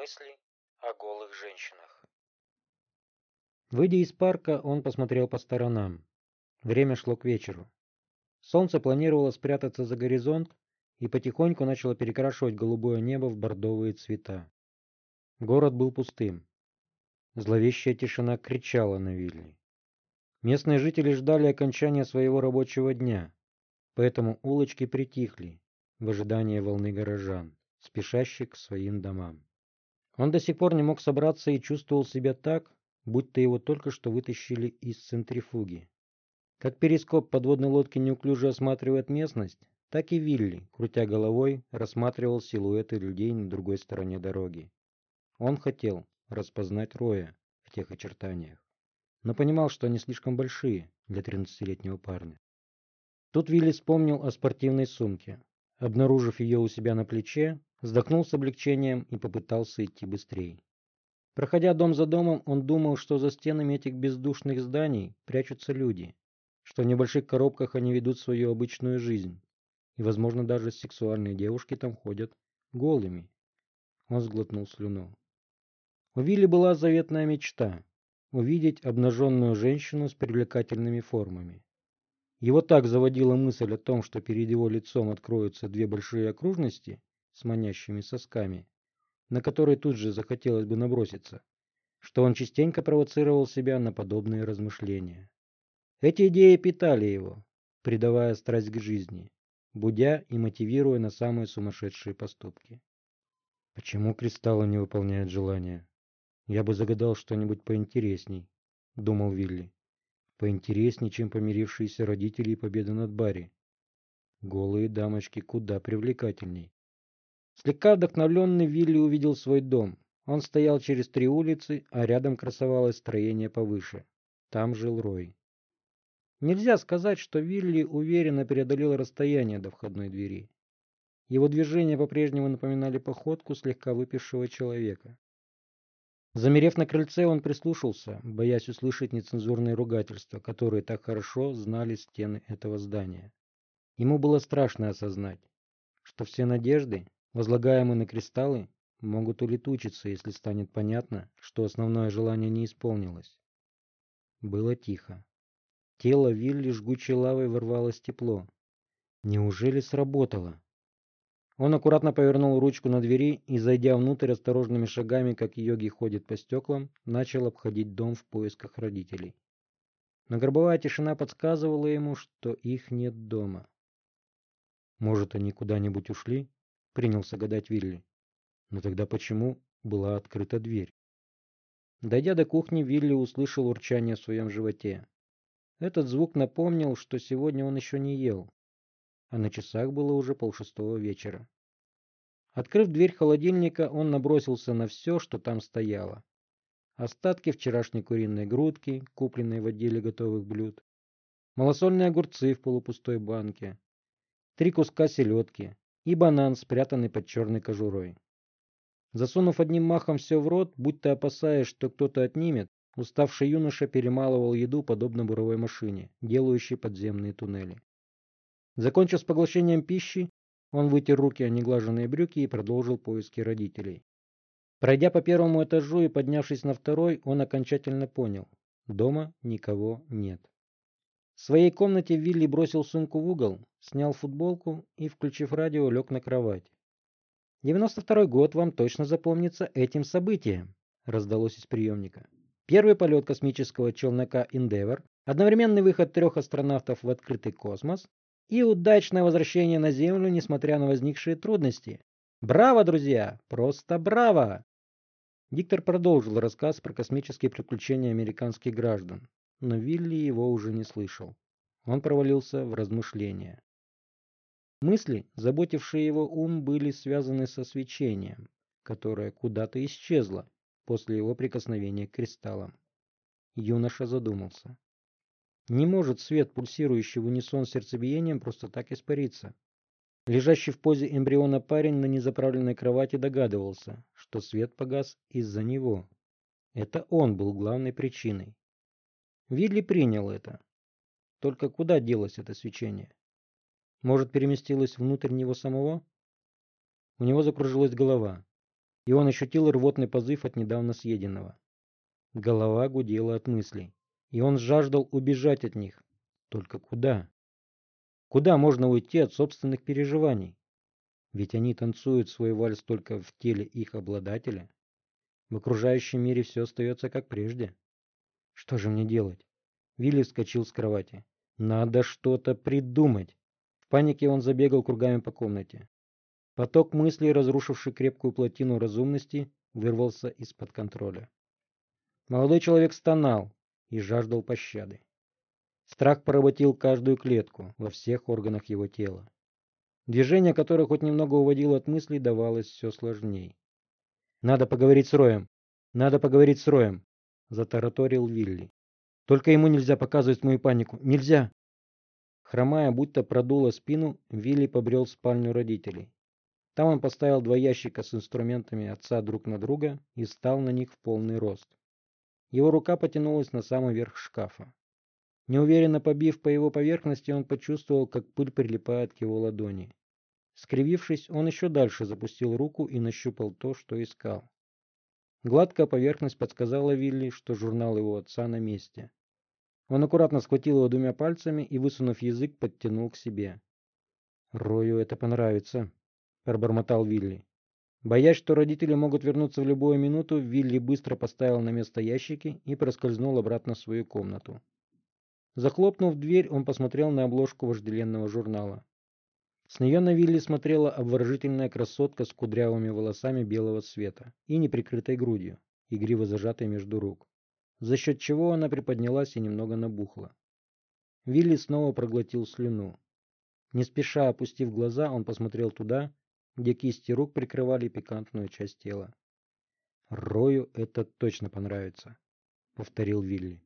Мысли о голых женщинах. Выйдя из парка, он посмотрел по сторонам. Время шло к вечеру. Солнце планировало спрятаться за горизонт и потихоньку начало перекрашивать голубое небо в бордовые цвета. Город был пустым. Зловещая тишина кричала на Вилли. Местные жители ждали окончания своего рабочего дня, поэтому улочки притихли в ожидании волны горожан, спешащих к своим домам. Он до сих пор не мог собраться и чувствовал себя так, будто его только что вытащили из центрифуги. Как перископ подводной лодки неуклюже осматривает местность, так и Вилли, крутя головой, рассматривал силуэты людей на другой стороне дороги. Он хотел распознать Роя в тех очертаниях, но понимал, что они слишком большие для тринадцатилетнего парня. Тут Вилли вспомнил о спортивной сумке. Обнаружив ее у себя на плече, Вздохнул с облегчением и попытался идти быстрее. Проходя дом за домом, он думал, что за стенами этих бездушных зданий прячутся люди, что в небольших коробках они ведут свою обычную жизнь, и, возможно, даже сексуальные девушки там ходят голыми. Он сглотнул слюну. У Вилли была заветная мечта – увидеть обнаженную женщину с привлекательными формами. Его так заводила мысль о том, что перед его лицом откроются две большие окружности, с манящими сосками, на который тут же захотелось бы наброситься, что он частенько провоцировал себя на подобные размышления. Эти идеи питали его, придавая страсть к жизни, будя и мотивируя на самые сумасшедшие поступки. Почему кристаллы не выполняют желания? Я бы загадал что-нибудь поинтересней, думал Вилли. Поинтересней, чем помирившиеся родители и победа над Барри. Голые дамочки куда привлекательней. Слегка вдохновленный Вилли увидел свой дом. Он стоял через три улицы, а рядом красовалось строение повыше. Там жил Рой. Нельзя сказать, что Вилли уверенно преодолел расстояние до входной двери. Его движения по-прежнему напоминали походку слегка выпившего человека. Замерев на крыльце, он прислушался, боясь услышать нецензурные ругательства, которые так хорошо знали стены этого здания. Ему было страшно осознать, что все надежды, возлагаемые на кристаллы, могут улетучиться, если станет понятно, что основное желание не исполнилось. Было тихо. Тело Вилли жгучей лавой ворвалось тепло. Неужели сработало? Он аккуратно повернул ручку на двери и, зайдя внутрь осторожными шагами, как йоги ходят по стеклам, начал обходить дом в поисках родителей. Но гробовая тишина подсказывала ему, что их нет дома. Может, они куда-нибудь ушли? Принялся гадать Вилли. Но тогда почему была открыта дверь? Дойдя до кухни, Вилли услышал урчание в своем животе. Этот звук напомнил, что сегодня он еще не ел, а на часах было уже полшестого вечера. Открыв дверь холодильника, он набросился на все, что там стояло. Остатки вчерашней куриной грудки, купленной в отделе готовых блюд, малосольные огурцы в полупустой банке, три куска селедки, и банан, спрятанный под черной кожурой. Засунув одним махом все в рот, будто опасаясь, что кто-то отнимет, уставший юноша перемалывал еду подобно буровой машине, делающей подземные туннели. Закончив с поглощением пищи, он вытер руки о неглаженные брюки и продолжил поиски родителей. Пройдя по первому этажу и поднявшись на второй, он окончательно понял – дома никого нет. В своей комнате Вилли бросил сумку в угол, снял футболку и, включив радио, лег на кровать. «Девяносто второй год вам точно запомнится этим событием», — раздалось из приемника. Первый полет космического челнока Endeavour, одновременный выход трех астронавтов в открытый космос и удачное возвращение на Землю, несмотря на возникшие трудности. Браво, друзья! Просто браво! Диктор продолжил рассказ про космические приключения американских граждан но Вилли его уже не слышал. Он провалился в размышления. Мысли, заботившие его ум, были связаны со свечением, которое куда-то исчезло после его прикосновения к кристаллам. Юноша задумался. Не может свет, пульсирующий в унисон с сердцебиением, просто так испариться. Лежащий в позе эмбриона парень на незаправленной кровати догадывался, что свет погас из-за него. Это он был главной причиной. Вилли принял это. Только куда делось это свечение? Может, переместилось внутрь него самого? У него закружилась голова. и он ощутил рвотный позыв от недавно съеденного. Голова гудела от мыслей, и он жаждал убежать от них. Только куда? Куда можно уйти от собственных переживаний? Ведь они танцуют свой вальс только в теле их обладателя. В окружающем мире все остается как прежде. Что же мне делать? Вилли вскочил с кровати. Надо что-то придумать. В панике он забегал кругами по комнате. Поток мыслей, разрушивший крепкую плотину разумности, вырвался из-под контроля. Молодой человек стонал и жаждал пощады. Страх поработил каждую клетку во всех органах его тела. Движение, которое хоть немного уводило от мыслей, давалось все сложней. «Надо поговорить с Роем! Надо поговорить с Роем!» — затараторил Вилли. «Только ему нельзя показывать мою панику! Нельзя!» Хромая, будто продуло спину, Вилли побрел в спальню родителей. Там он поставил два ящика с инструментами отца друг на друга и стал на них в полный рост. Его рука потянулась на самый верх шкафа. Неуверенно побив по его поверхности, он почувствовал, как пыль прилипает к его ладони. Скривившись, он еще дальше запустил руку и нащупал то, что искал. Гладкая поверхность подсказала Вилли, что журнал его отца на месте. Он аккуратно схватил его двумя пальцами и, высунув язык, подтянул к себе. «Рою это понравится», — пробормотал Вилли. Боясь, что родители могут вернуться в любую минуту, Вилли быстро поставил на место ящики и проскользнул обратно в свою комнату. Захлопнув дверь, он посмотрел на обложку вожделенного журнала. С нее на Вилли смотрела обворожительная красотка с кудрявыми волосами белого цвета и неприкрытой грудью, игриво зажатой между рук за счет чего она приподнялась и немного набухла. Вилли снова проглотил слюну. Не спеша опустив глаза, он посмотрел туда, где кисти рук прикрывали пикантную часть тела. «Рою это точно понравится», — повторил Вилли.